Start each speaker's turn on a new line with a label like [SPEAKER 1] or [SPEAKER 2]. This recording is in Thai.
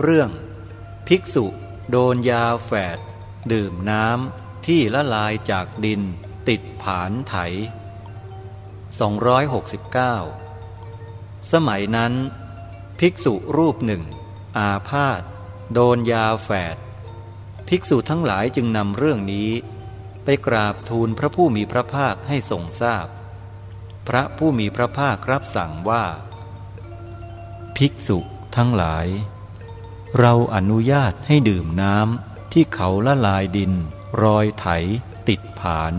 [SPEAKER 1] เรื่อง ภิกษุโดนยาแฝด ดื่มน้ำที่ละลายจากดิน ติดผานไถ 269 สมัยนั้น ภิกษุรูปหนึ่ง อาพาธโดนยาแฝด ภิกษุทั้งหลายจึงนำเรื่องนี้ ไปกราบทูลพระผู้มีพระภาคให้ทรงทราบพพระผู้มีพระภาครับสั่งว่า ภิกษุทั้งหลาย เราอนุญาตให้ดื่มน้ำที่เขาละลายดิน รอยไถ ติดผาน